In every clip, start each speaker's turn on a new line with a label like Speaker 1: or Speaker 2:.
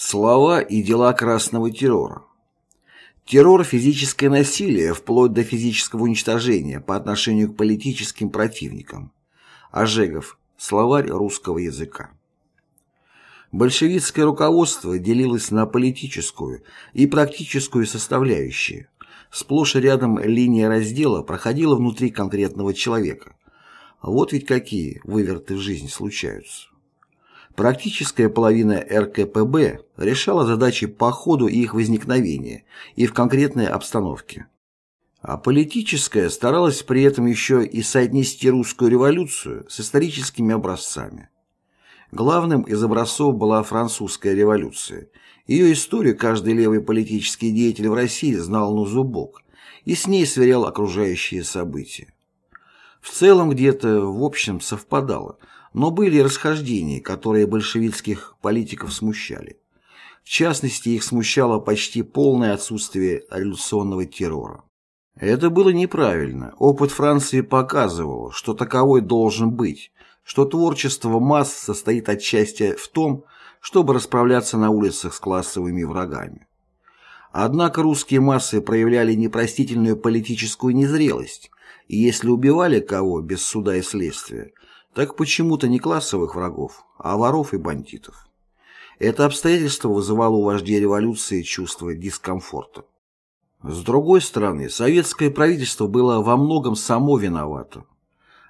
Speaker 1: Слова и дела красного террора. Террор – физическое насилие, вплоть до физического уничтожения по отношению к политическим противникам. Ожегов. Словарь русского языка. Большевистское руководство делилось на политическую и практическую составляющие. Сплошь и рядом линия раздела проходила внутри конкретного человека. Вот ведь какие выверты в жизни случаются. Практическая половина РКПБ решала задачи по ходу их возникновения и в конкретной обстановке. А политическая старалась при этом еще и соотнести русскую революцию с историческими образцами. Главным из образцов была французская революция. Ее историю каждый левый политический деятель в России знал на зубок и с ней сверял окружающие события. В целом где-то в общем совпадало – но были расхождения, которые большевистских политиков смущали. В частности, их смущало почти полное отсутствие революционного террора. Это было неправильно. Опыт Франции показывал, что таковой должен быть, что творчество масс состоит отчасти в том, чтобы расправляться на улицах с классовыми врагами. Однако русские массы проявляли непростительную политическую незрелость, и если убивали кого без суда и следствия, так почему-то не классовых врагов, а воров и бандитов. Это обстоятельство вызывало у вождей революции чувство дискомфорта. С другой стороны, советское правительство было во многом само виновато.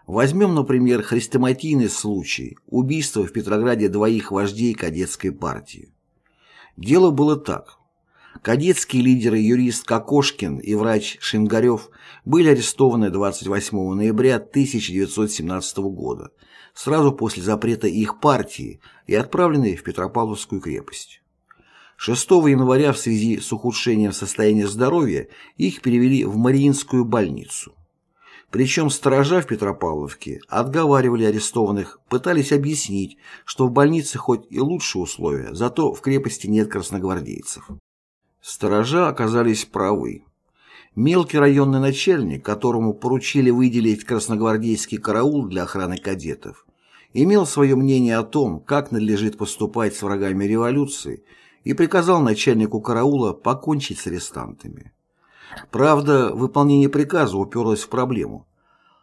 Speaker 1: Возьмем, например, хрестоматийный случай – убийство в Петрограде двоих вождей кадетской партии. Дело было так. Кадетские лидеры юрист Кокошкин и врач Шингарев были арестованы 28 ноября 1917 года, сразу после запрета их партии и отправлены в Петропавловскую крепость. 6 января в связи с ухудшением состояния здоровья их перевели в Мариинскую больницу. Причем сторожа в Петропавловке отговаривали арестованных, пытались объяснить, что в больнице хоть и лучшие условия, зато в крепости нет красногвардейцев. Сторожа оказались правы. Мелкий районный начальник, которому поручили выделить красногвардейский караул для охраны кадетов, имел свое мнение о том, как надлежит поступать с врагами революции, и приказал начальнику караула покончить с арестантами. Правда, выполнение приказа уперлось в проблему.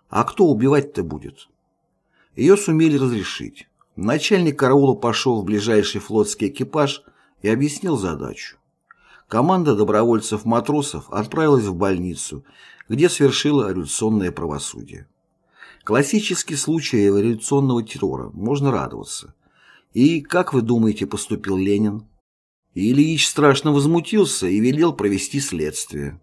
Speaker 1: А кто убивать-то будет? Ее сумели разрешить. Начальник караула пошел в ближайший флотский экипаж и объяснил задачу команда добровольцев-матросов отправилась в больницу, где свершила революционное правосудие. Классический случай революционного террора, можно радоваться. И как вы думаете, поступил Ленин? Ильич страшно возмутился и велел провести следствие.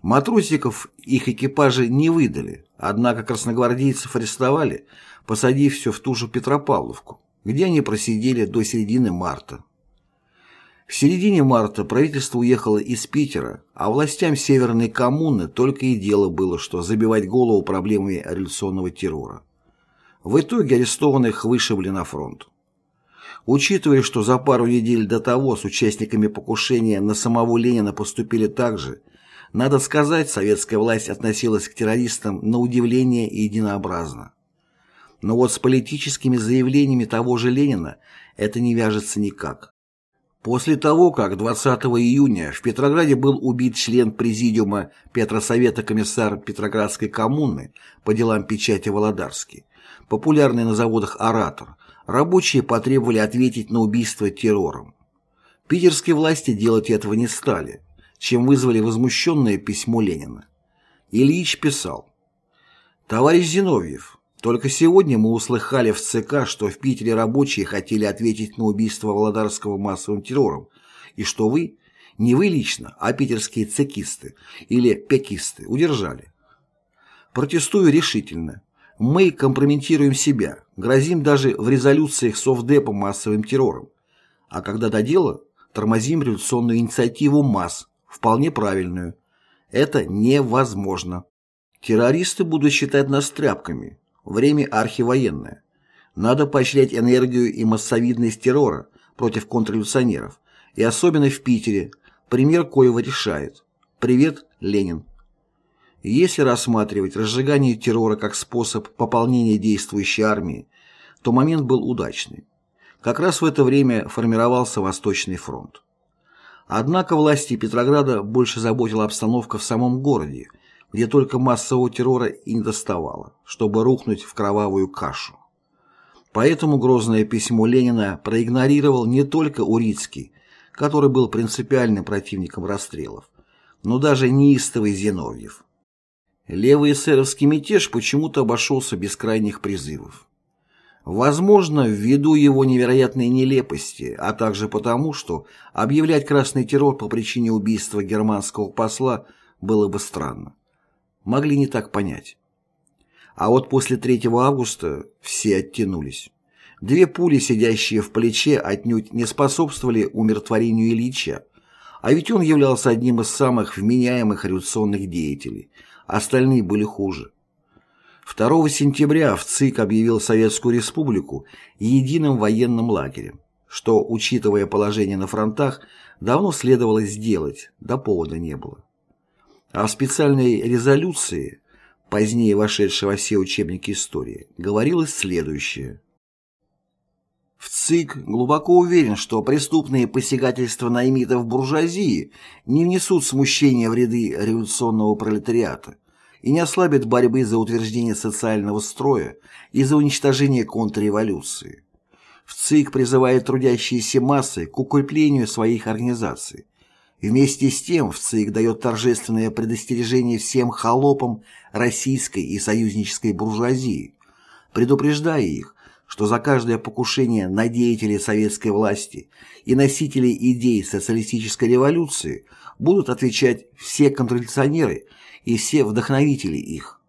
Speaker 1: Матросиков их экипажи не выдали, однако красногвардейцев арестовали, посадив все в ту же Петропавловку, где они просидели до середины марта. В середине марта правительство уехало из Питера, а властям Северной коммуны только и дело было, что забивать голову проблемами революционного террора. В итоге арестованных вышибли на фронт. Учитывая, что за пару недель до того с участниками покушения на самого Ленина поступили так же, надо сказать, советская власть относилась к террористам на удивление и единообразно. Но вот с политическими заявлениями того же Ленина это не вяжется никак. После того, как 20 июня в Петрограде был убит член президиума Петросовета комиссар Петроградской коммуны по делам печати Володарский, популярный на заводах оратор, рабочие потребовали ответить на убийство террором. Питерские власти делать этого не стали, чем вызвали возмущенное письмо Ленина. Ильич писал «Товарищ Зиновьев, только сегодня мы услыхали в ЦК, что в Питере рабочие хотели ответить на убийство Володарского массовым террором, и что вы, не вы лично, а питерские цекисты или пекисты удержали. Протестую решительно. Мы компрометируем себя, грозим даже в резолюциях Совдепа массовым террором. А когда до дела, тормозим революционную инициативу масс, вполне правильную. Это невозможно. Террористы будут считать нас тряпками, Время архивоенное. Надо поощрять энергию и массовидность террора против контрреволюционеров, и особенно в Питере, пример коего решает. Привет, Ленин. Если рассматривать разжигание террора как способ пополнения действующей армии, то момент был удачный. Как раз в это время формировался Восточный фронт. Однако власти Петрограда больше заботила обстановка в самом городе, где только массового террора и не доставало, чтобы рухнуть в кровавую кашу. Поэтому грозное письмо Ленина проигнорировал не только Урицкий, который был принципиальным противником расстрелов, но даже неистовый Зиновьев. Левый эсеровский мятеж почему-то обошелся без крайних призывов. Возможно, ввиду его невероятной нелепости, а также потому, что объявлять красный террор по причине убийства германского посла было бы странно. Могли не так понять. А вот после 3 августа все оттянулись. Две пули, сидящие в плече, отнюдь не способствовали умиротворению Ильича, а ведь он являлся одним из самых вменяемых революционных деятелей, остальные были хуже. 2 сентября в ЦИК объявил Советскую Республику единым военным лагерем, что, учитывая положение на фронтах, давно следовало сделать, да повода не было. А в специальной резолюции, позднее вошедшей во все учебники истории, говорилось следующее. В ЦИК глубоко уверен, что преступные посягательства наймитов буржуазии не внесут смущения в ряды революционного пролетариата, и не ослабит борьбы за утверждение социального строя и за уничтожение контрреволюции. В ЦИК призывает трудящиеся массы к укреплению своих организаций. Вместе с тем в ЦИК дает торжественное предостережение всем холопам российской и союзнической буржуазии, предупреждая их, что за каждое покушение на деятелей советской власти и носителей идей социалистической революции будут отвечать все контрреволюционеры и все вдохновители их.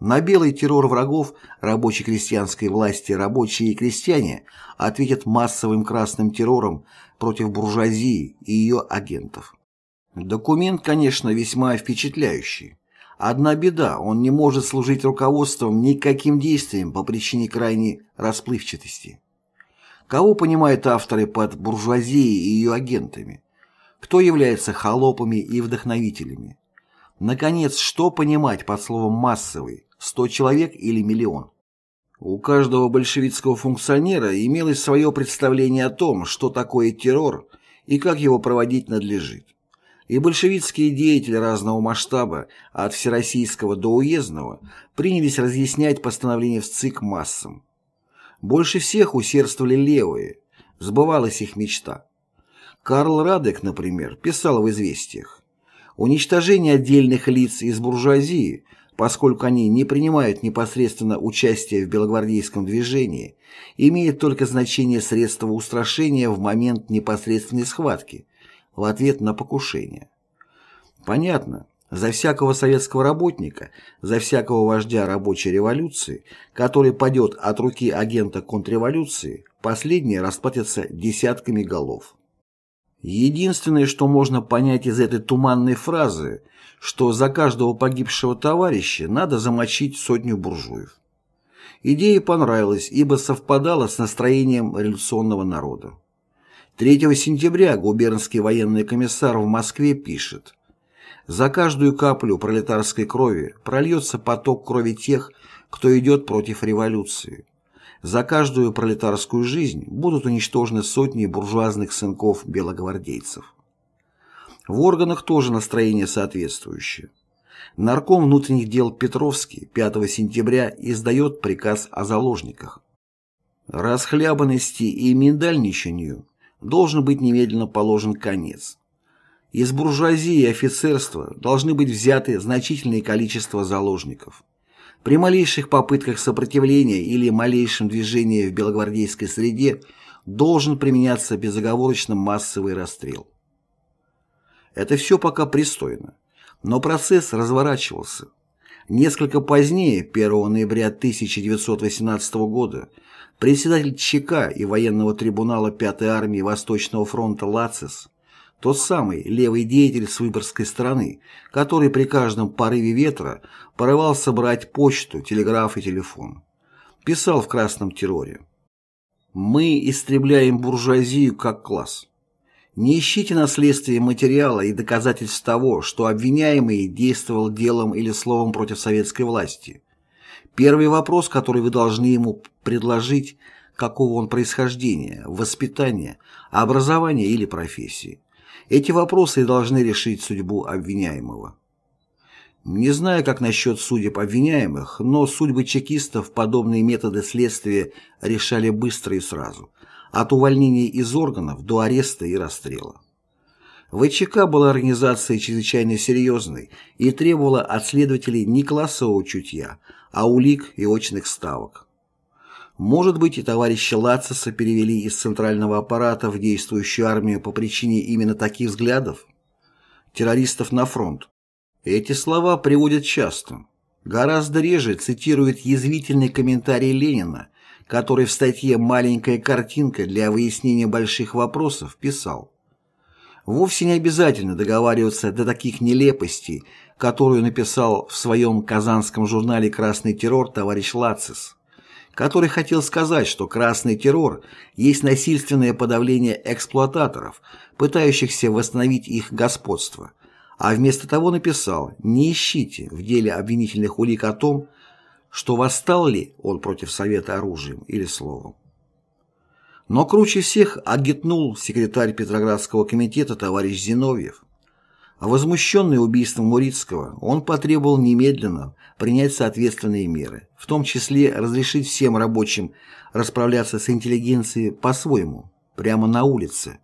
Speaker 1: На белый террор врагов рабочей крестьянской власти рабочие и крестьяне ответят массовым красным террором против буржуазии и ее агентов. Документ, конечно, весьма впечатляющий. Одна беда, он не может служить руководством никаким действием по причине крайней расплывчатости. Кого понимают авторы под буржуазией и ее агентами? Кто является холопами и вдохновителями? Наконец, что понимать под словом «массовый» – 100 человек или миллион? У каждого большевистского функционера имелось свое представление о том, что такое террор и как его проводить надлежит. И большевистские деятели разного масштаба, от всероссийского до уездного, принялись разъяснять постановление в ЦИК массам. Больше всех усердствовали левые, сбывалась их мечта. Карл Радек, например, писал в «Известиях» Уничтожение отдельных лиц из буржуазии, поскольку они не принимают непосредственно участие в белогвардейском движении, имеет только значение средства устрашения в момент непосредственной схватки, в ответ на покушение. Понятно, за всякого советского работника, за всякого вождя рабочей революции, который падет от руки агента контрреволюции, последние расплатятся десятками голов. Единственное, что можно понять из этой туманной фразы, что за каждого погибшего товарища надо замочить сотню буржуев. Идея понравилась, ибо совпадала с настроением революционного народа. 3 сентября губернский военный комиссар в Москве пишет «За каждую каплю пролетарской крови прольется поток крови тех, кто идет против революции. За каждую пролетарскую жизнь будут уничтожены сотни буржуазных сынков белогвардейцев. В органах тоже настроение соответствующее. Нарком внутренних дел Петровский 5 сентября издает приказ о заложниках. Расхлябанности и миндальничанию должен быть немедленно положен конец. Из буржуазии и офицерства должны быть взяты значительное количество заложников. При малейших попытках сопротивления или малейшем движении в белогвардейской среде должен применяться безоговорочно массовый расстрел. Это все пока пристойно. Но процесс разворачивался. Несколько позднее, 1 ноября 1918 года, председатель ЧК и военного трибунала 5-й армии Восточного фронта Лацис тот самый левый деятель с выборгской стороны, который при каждом порыве ветра порывался брать почту, телеграф и телефон. Писал в «Красном терроре». «Мы истребляем буржуазию как класс. Не ищите наследствия материала и доказательств того, что обвиняемый действовал делом или словом против советской власти. Первый вопрос, который вы должны ему предложить, какого он происхождения, воспитания, образования или профессии. Эти вопросы должны решить судьбу обвиняемого. Не знаю, как насчет судеб обвиняемых, но судьбы чекистов подобные методы следствия решали быстро и сразу, от увольнения из органов до ареста и расстрела. ВЧК была организацией чрезвычайно серьезной и требовала от следователей не классового чутья, а улик и очных ставок. Может быть, и товарища Лациса перевели из центрального аппарата в действующую армию по причине именно таких взглядов? Террористов на фронт. Эти слова приводят часто. Гораздо реже цитируют язвительный комментарий Ленина, который в статье «Маленькая картинка для выяснения больших вопросов» писал Вовсе не обязательно договариваться до таких нелепостей, которую написал в своем казанском журнале «Красный террор» товарищ Лацис который хотел сказать, что красный террор есть насильственное подавление эксплуататоров, пытающихся восстановить их господство, а вместо того написал «Не ищите в деле обвинительных улик о том, что восстал ли он против Совета оружием или словом». Но круче всех агитнул секретарь Петроградского комитета товарищ Зиновьев, Возмущенный убийством Мурицкого, он потребовал немедленно принять соответственные меры, в том числе разрешить всем рабочим расправляться с интеллигенцией по-своему, прямо на улице.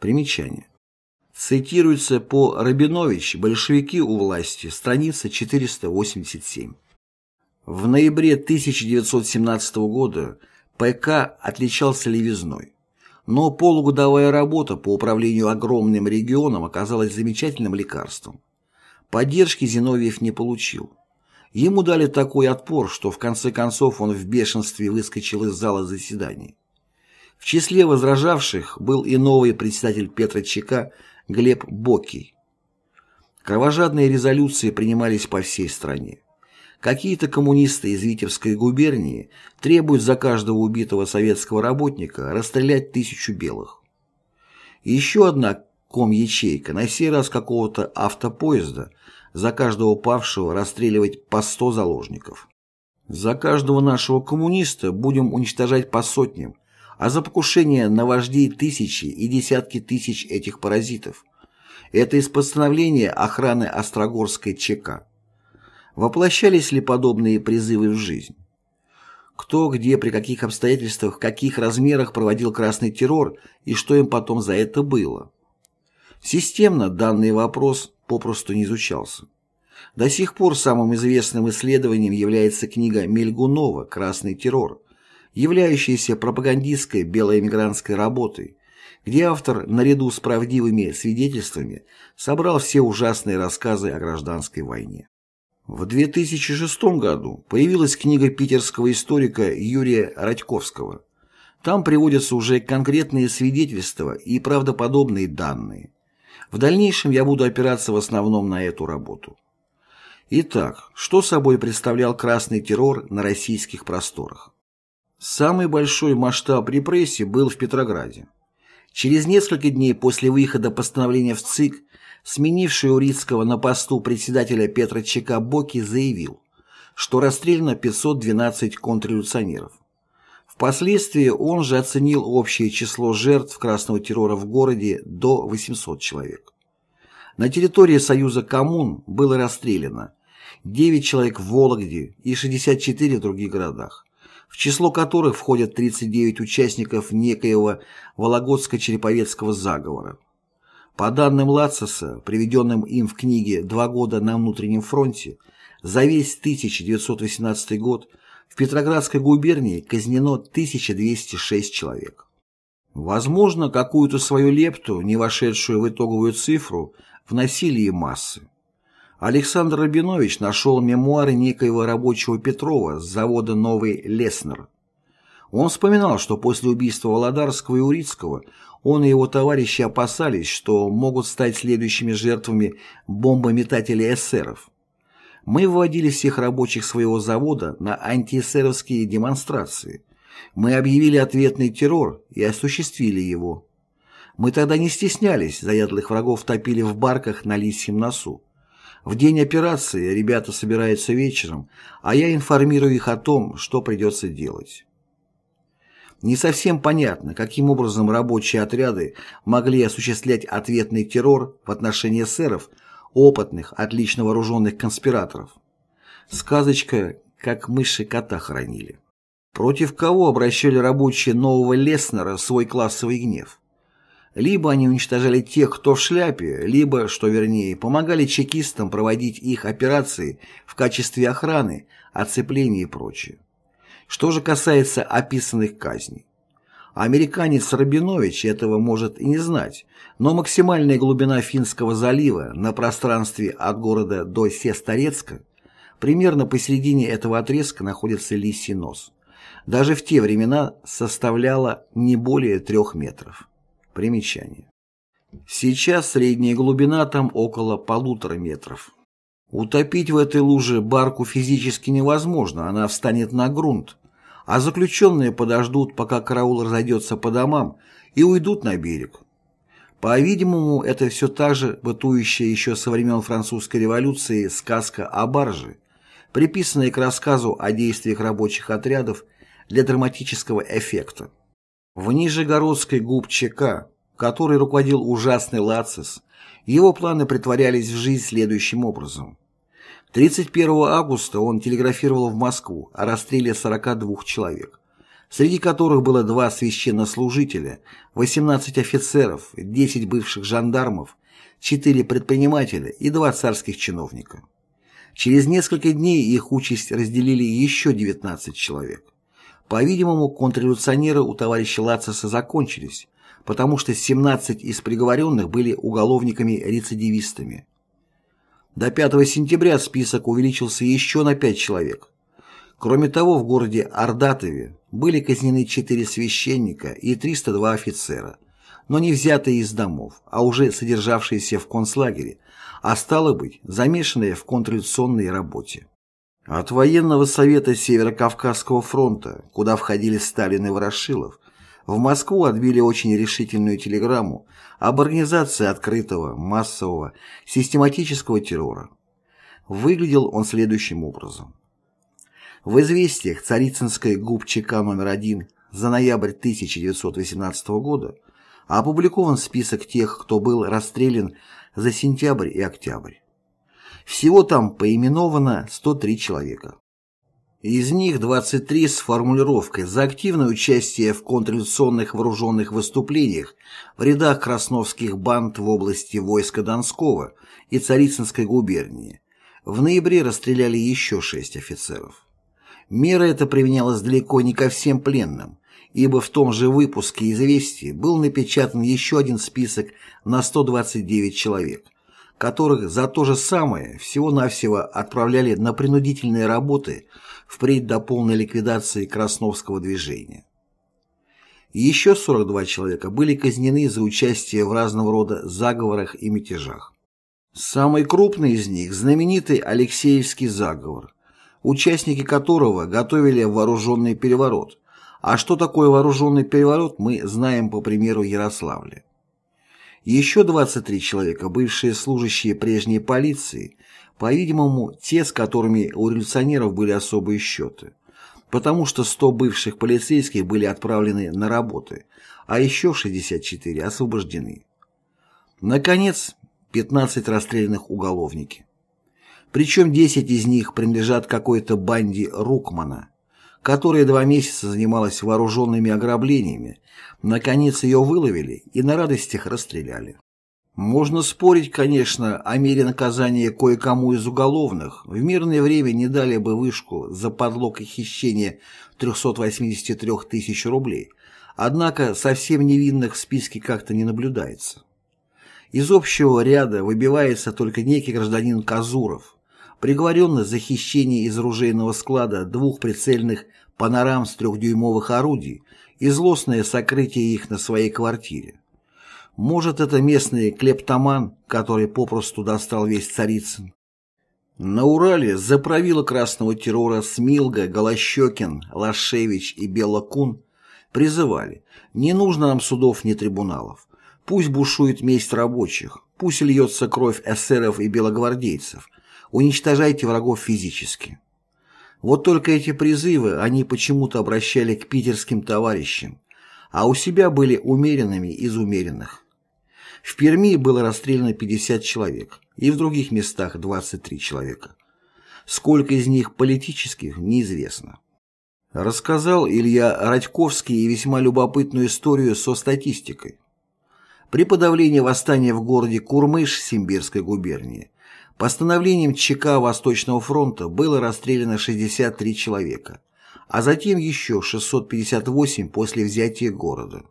Speaker 1: Примечание. Цитируется по Рабинович «Большевики у власти», страница 487. В ноябре 1917 года ПК отличался левизной. Но полугодовая работа по управлению огромным регионом оказалась замечательным лекарством. Поддержки Зиновьев не получил. Ему дали такой отпор, что в конце концов он в бешенстве выскочил из зала заседаний. В числе возражавших был и новый председатель Петра ЧК Глеб Бокий. Кровожадные резолюции принимались по всей стране. Какие-то коммунисты из Витебской губернии требуют за каждого убитого советского работника расстрелять тысячу белых. Еще одна ком-ячейка, на сей раз какого-то автопоезда, за каждого павшего расстреливать по 100 заложников. За каждого нашего коммуниста будем уничтожать по сотням, а за покушение на вождей тысячи и десятки тысяч этих паразитов. Это из постановления охраны Острогорской ЧК. Воплощались ли подобные призывы в жизнь? Кто, где, при каких обстоятельствах, в каких размерах проводил красный террор и что им потом за это было? Системно данный вопрос попросту не изучался. До сих пор самым известным исследованием является книга Мельгунова «Красный террор», являющаяся пропагандистской белоэмигрантской работой, где автор, наряду с правдивыми свидетельствами, собрал все ужасные рассказы о гражданской войне. В 2006 году появилась книга питерского историка Юрия Радьковского. Там приводятся уже конкретные свидетельства и правдоподобные данные. В дальнейшем я буду опираться в основном на эту работу. Итак, что собой представлял красный террор на российских просторах? Самый большой масштаб репрессий был в Петрограде. Через несколько дней после выхода постановления в ЦИК сменивший Урицкого на посту председателя Петра ЧК заявил, что расстреляно 512 контрреволюционеров. Впоследствии он же оценил общее число жертв красного террора в городе до 800 человек. На территории Союза коммун было расстреляно 9 человек в Вологде и 64 в других городах, в число которых входят 39 участников некоего Вологодско-Череповецкого заговора. По данным Лацеса, приведенным им в книге «Два года на внутреннем фронте», за весь 1918 год в Петроградской губернии казнено 1206 человек. Возможно, какую-то свою лепту, не вошедшую в итоговую цифру, вносили и массы. Александр Рабинович нашел мемуары некоего рабочего Петрова с завода «Новый Леснер». Он вспоминал, что после убийства Володарского и Урицкого он и его товарищи опасались, что могут стать следующими жертвами бомбометателей эсеров. Мы вводили всех рабочих своего завода на антиэсеровские демонстрации. Мы объявили ответный террор и осуществили его. Мы тогда не стеснялись, заядлых врагов топили в барках на лисьем носу. В день операции ребята собираются вечером, а я информирую их о том, что придется делать. Не совсем понятно, каким образом рабочие отряды могли осуществлять ответный террор в отношении эсеров, опытных, отлично вооруженных конспираторов. Сказочка, как мыши кота хоронили. Против кого обращали рабочие нового Леснера свой классовый гнев? Либо они уничтожали тех, кто в шляпе, либо, что вернее, помогали чекистам проводить их операции в качестве охраны, оцепления и прочее. Что же касается описанных казней. Американец Рабинович этого может и не знать, но максимальная глубина Финского залива на пространстве от города до Сесторецка примерно посередине этого отрезка находится Лисий нос. Даже в те времена составляла не более трех метров. Примечание. Сейчас средняя глубина там около полутора метров. Утопить в этой луже барку физически невозможно, она встанет на грунт, а заключенные подождут, пока караул разойдется по домам, и уйдут на берег. По-видимому, это все та же бытующая еще со времен французской революции сказка о барже, приписанная к рассказу о действиях рабочих отрядов для драматического эффекта. В Нижегородской губ ЧК, который руководил ужасный Лацис, его планы притворялись в жизнь следующим образом. 31 августа он телеграфировал в Москву о расстреле 42 человек, среди которых было два священнослужителя, 18 офицеров, 10 бывших жандармов, 4 предпринимателя и 2 царских чиновника. Через несколько дней их участь разделили еще 19 человек. По-видимому, контрреволюционеры у товарища Лациса закончились, потому что 17 из приговоренных были уголовниками-рецидивистами. До 5 сентября список увеличился еще на 5 человек. Кроме того, в городе Ордатове были казнены 4 священника и 302 офицера, но не взятые из домов, а уже содержавшиеся в концлагере, а стало быть, замешанные в контрреволюционной работе. От военного совета Северо-Кавказского фронта, куда входили Сталин и Ворошилов, в Москву отбили очень решительную телеграмму об организации открытого, массового, систематического террора. Выглядел он следующим образом. В известиях Царицынской губ ЧК номер 1 за ноябрь 1918 года опубликован список тех, кто был расстрелян за сентябрь и октябрь. Всего там поименовано 103 человека. Из них 23 с формулировкой «за активное участие в контрреволюционных вооруженных выступлениях в рядах красновских банд в области войска Донского и Царицынской губернии». В ноябре расстреляли еще шесть офицеров. Мера эта применялась далеко не ко всем пленным, ибо в том же выпуске «Известий» был напечатан еще один список на 129 человек, которых за то же самое всего-навсего отправляли на принудительные работы впредь до полной ликвидации Красновского движения. Еще 42 человека были казнены за участие в разного рода заговорах и мятежах. Самый крупный из них – знаменитый Алексеевский заговор, участники которого готовили вооруженный переворот. А что такое вооруженный переворот, мы знаем по примеру Ярославля. Еще 23 человека, бывшие служащие прежней полиции, по-видимому, те, с которыми у революционеров были особые счеты, потому что 100 бывших полицейских были отправлены на работы, а еще 64 освобождены. Наконец, 15 расстрелянных уголовники. Причем 10 из них принадлежат какой-то банде Рукмана, которая два месяца занималась вооруженными ограблениями, наконец ее выловили и на радостях расстреляли. Можно спорить, конечно, о мере наказания кое-кому из уголовных. В мирное время не дали бы вышку за подлог и хищение 383 тысяч рублей. Однако совсем невинных в списке как-то не наблюдается. Из общего ряда выбивается только некий гражданин Казуров, приговоренный за хищение из оружейного склада двух прицельных панорам с трехдюймовых орудий и злостное сокрытие их на своей квартире. Может, это местный клептоман, который попросту достал весь Царицын. На Урале за правила красного террора Смилга, Голощекин, Лашевич и Белокун призывали «Не нужно нам судов ни трибуналов. Пусть бушует месть рабочих, пусть льется кровь эсеров и белогвардейцев, Уничтожайте врагов физически. Вот только эти призывы они почему-то обращали к питерским товарищам, а у себя были умеренными из умеренных. В Перми было расстреляно 50 человек, и в других местах 23 человека. Сколько из них политических, неизвестно. Рассказал Илья Радьковский и весьма любопытную историю со статистикой. При подавлении восстания в городе Курмыш Симбирской губернии постановлением ЧК Восточного фронта было расстреляно 63 человека, а затем еще 658 после взятия города.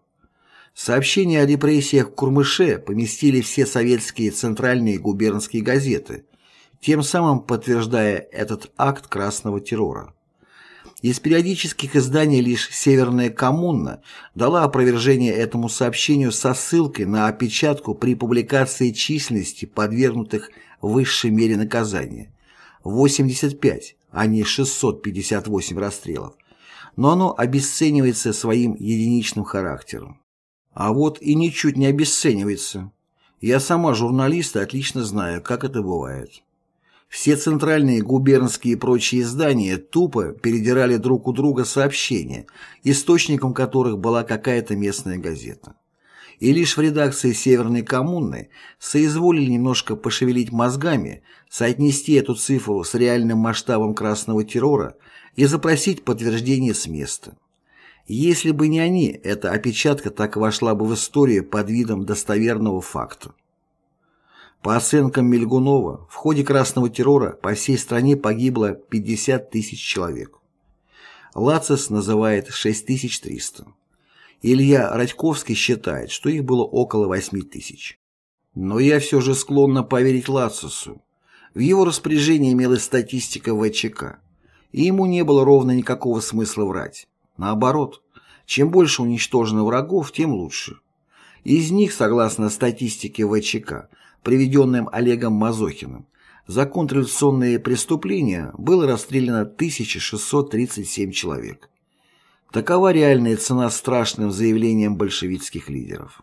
Speaker 1: Сообщения о репрессиях в Курмыше поместили все советские центральные губернские газеты, тем самым подтверждая этот акт красного террора. Из периодических изданий лишь «Северная коммуна» дала опровержение этому сообщению со ссылкой на опечатку при публикации численности подвергнутых высшей мере наказания – 85, а не 658 расстрелов, но оно обесценивается своим единичным характером. А вот и ничуть не обесценивается. Я сама журналист и отлично знаю, как это бывает. Все центральные губернские и прочие издания тупо передирали друг у друга сообщения, источником которых была какая-то местная газета. И лишь в редакции «Северной коммуны» соизволили немножко пошевелить мозгами, соотнести эту цифру с реальным масштабом красного террора и запросить подтверждение с места. Если бы не они, эта опечатка так вошла бы в историю под видом достоверного факта. По оценкам Мельгунова, в ходе красного террора по всей стране погибло 50 тысяч человек. Лацис называет 6300. Илья Радьковский считает, что их было около 8 тысяч. Но я все же склонна поверить Лацису. В его распоряжении имелась статистика ВЧК, и ему не было ровно никакого смысла врать. Наоборот, чем больше уничтожено врагов, тем лучше. Из них, согласно статистике ВЧК, приведенным Олегом Мазохиным, за контрреволюционные преступления было расстреляно 1637 человек. Такова реальная цена страшным заявлениям большевистских лидеров.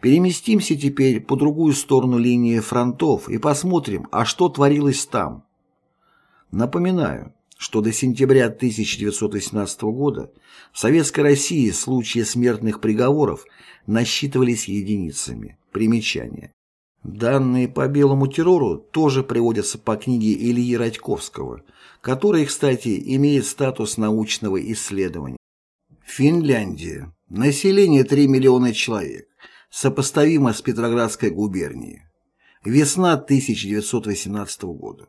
Speaker 1: Переместимся теперь по другую сторону линии фронтов и посмотрим, а что творилось там. Напоминаю, что до сентября 1918 года в Советской России случаи смертных приговоров насчитывались единицами. Примечание. Данные по белому террору тоже приводятся по книге Ильи Радьковского, которая, кстати, имеет статус научного исследования. Финляндия. Население 3 миллиона человек. Сопоставимо с Петроградской губернией. Весна 1918 года.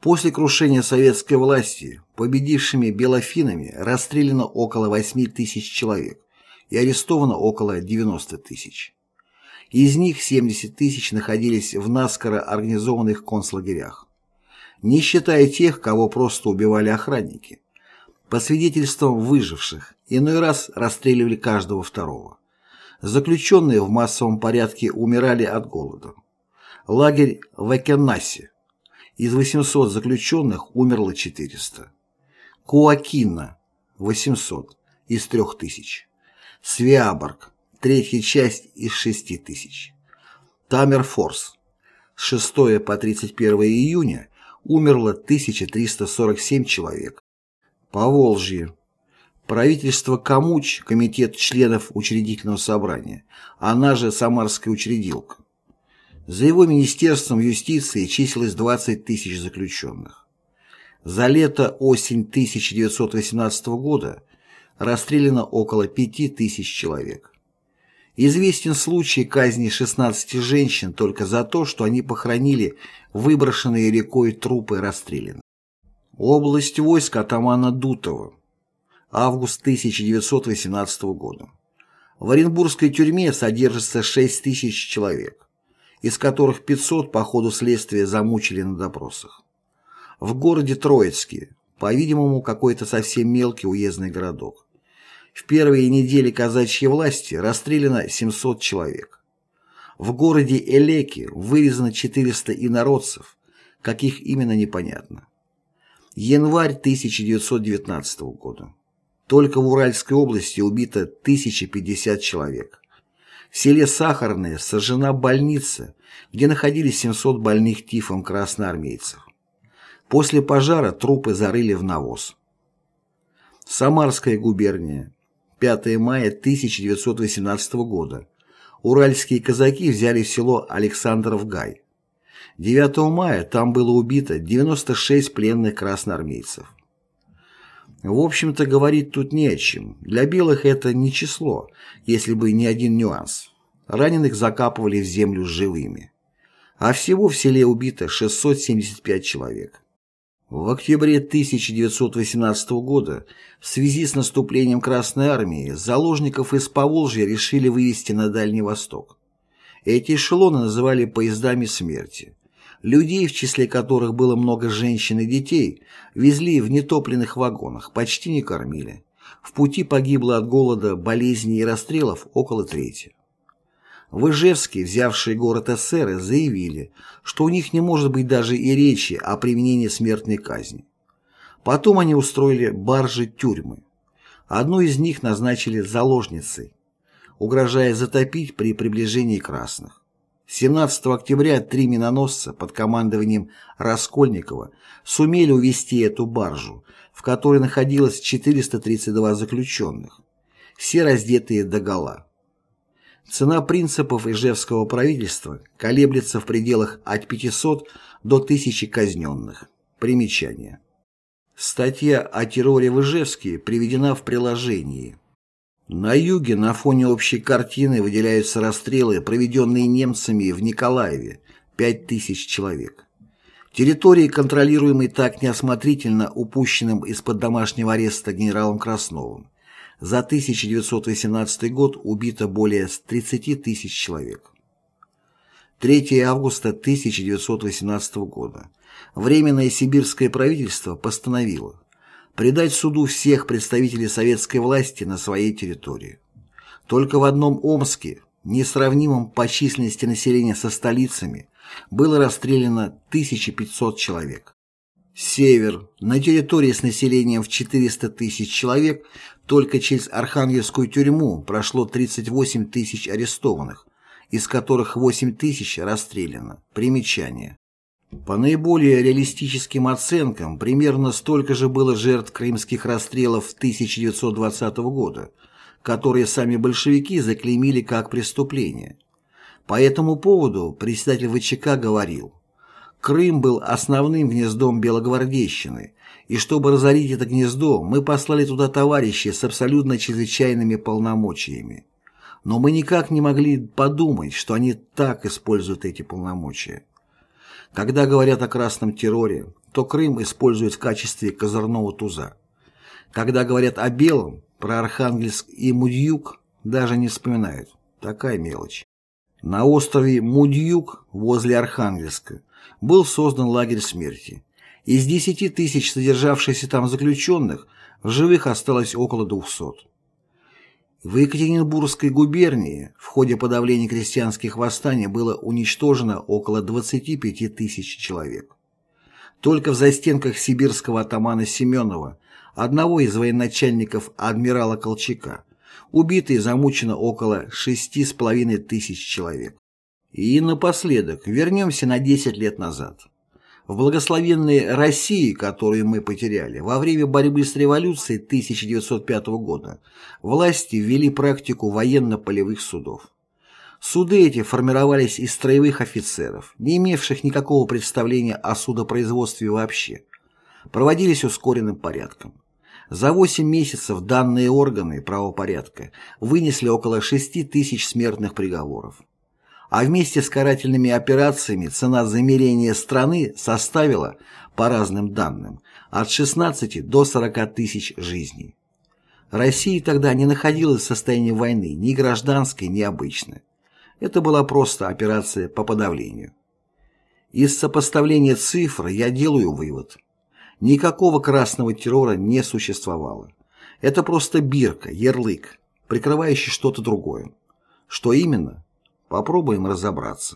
Speaker 1: После крушения советской власти победившими белофинами расстреляно около 8 тысяч человек и арестовано около 90 тысяч. Из них 70 тысяч находились в наскоро организованных концлагерях. Не считая тех, кого просто убивали охранники. По свидетельствам выживших, иной раз расстреливали каждого второго. Заключенные в массовом порядке умирали от голода. Лагерь в Экенасе. Из 800 заключенных умерло 400. Куакина – 800 из 3000. Свиаборг третья часть из 6 тысяч. Тамерфорс. С 6 по 31 июня умерло 1347 человек. Поволжье. Правительство Камуч, комитет членов учредительного собрания, она же Самарская учредилка. За его министерством юстиции числилось 20 тысяч заключенных. За лето-осень 1918 года расстреляно около 5 тысяч человек. Известен случай казни 16 женщин только за то, что они похоронили выброшенные рекой трупы расстрелянных. Область войск атамана Дутова. Август 1918 года. В Оренбургской тюрьме содержится 6 тысяч человек, из которых 500 по ходу следствия замучили на допросах. В городе Троицке, по-видимому, какой-то совсем мелкий уездный городок. В первые недели казачьей власти расстреляно 700 человек. В городе Элеки вырезано 400 инородцев, каких именно непонятно. Январь 1919 года. Только в Уральской области убито 1050 человек. В селе Сахарное сожжена больница, где находились 700 больных тифом красноармейцев. После пожара трупы зарыли в навоз. Самарская губерния. 5 мая 1918 года. Уральские казаки взяли село Александров-Гай. 9 мая там было убито 96 пленных красноармейцев. В общем-то, говорить тут не о чем. Для белых это не число, если бы не один нюанс. Раненых закапывали в землю живыми. А всего в селе убито 675 человек. В октябре 1918 года в связи с наступлением Красной Армии заложников из Поволжья решили вывести на Дальний Восток. Эти эшелоны называли поездами смерти. Людей, в числе которых было много женщин и детей, везли в нетопленных вагонах, почти не кормили. В пути погибло от голода, болезней и расстрелов около трети. В Ижевске, взявшие город эсеры, заявили, что у них не может быть даже и речи о применении смертной казни. Потом они устроили баржи-тюрьмы. Одну из них назначили заложницей, угрожая затопить при приближении красных. 17 октября три миноносца под командованием Раскольникова сумели увести эту баржу, в которой находилось 432 заключенных, все раздетые догола. Цена принципов Ижевского правительства колеблется в пределах от 500 до 1000 казненных. Примечание. Статья о терроре в Ижевске приведена в приложении. На юге на фоне общей картины выделяются расстрелы, проведенные немцами в Николаеве, 5000 человек. Территории, контролируемые так неосмотрительно упущенным из-под домашнего ареста генералом Красновым, за 1918 год убито более 30 тысяч человек. 3 августа 1918 года. Временное сибирское правительство постановило предать суду всех представителей советской власти на своей территории. Только в одном Омске, несравнимом по численности населения со столицами, было расстреляно 1500 человек. Север. На территории с населением в 400 тысяч человек только через Архангельскую тюрьму прошло 38 тысяч арестованных, из которых 8 тысяч расстреляно. Примечание. По наиболее реалистическим оценкам, примерно столько же было жертв крымских расстрелов 1920 года, которые сами большевики заклеймили как преступление. По этому поводу председатель ВЧК говорил, Крым был основным гнездом белогвардейщины, и чтобы разорить это гнездо, мы послали туда товарищей с абсолютно чрезвычайными полномочиями. Но мы никак не могли подумать, что они так используют эти полномочия. Когда говорят о красном терроре, то Крым используют в качестве козырного туза. Когда говорят о белом, про Архангельск и Мудьюк даже не вспоминают. Такая мелочь. На острове Мудьюк возле Архангельска был создан лагерь смерти. Из 10 тысяч содержавшихся там заключенных в живых осталось около 200. В Екатеринбургской губернии в ходе подавления крестьянских восстаний было уничтожено около 25 тысяч человек. Только в застенках сибирского атамана Семенова, одного из военачальников адмирала Колчака, убито и замучено около 6,5 тысяч человек. И напоследок вернемся на 10 лет назад. В благословенной России, которую мы потеряли, во время борьбы с революцией 1905 года власти ввели практику военно-полевых судов. Суды эти формировались из строевых офицеров, не имевших никакого представления о судопроизводстве вообще. Проводились ускоренным порядком. За 8 месяцев данные органы правопорядка вынесли около 6 тысяч смертных приговоров а вместе с карательными операциями цена замерения страны составила, по разным данным, от 16 до 40 тысяч жизней. Россия тогда не находилась в состоянии войны ни гражданской, ни обычной. Это была просто операция по подавлению. Из сопоставления цифр я делаю вывод. Никакого красного террора не существовало. Это просто бирка, ярлык, прикрывающий что-то другое. Что именно? Попробуем разобраться.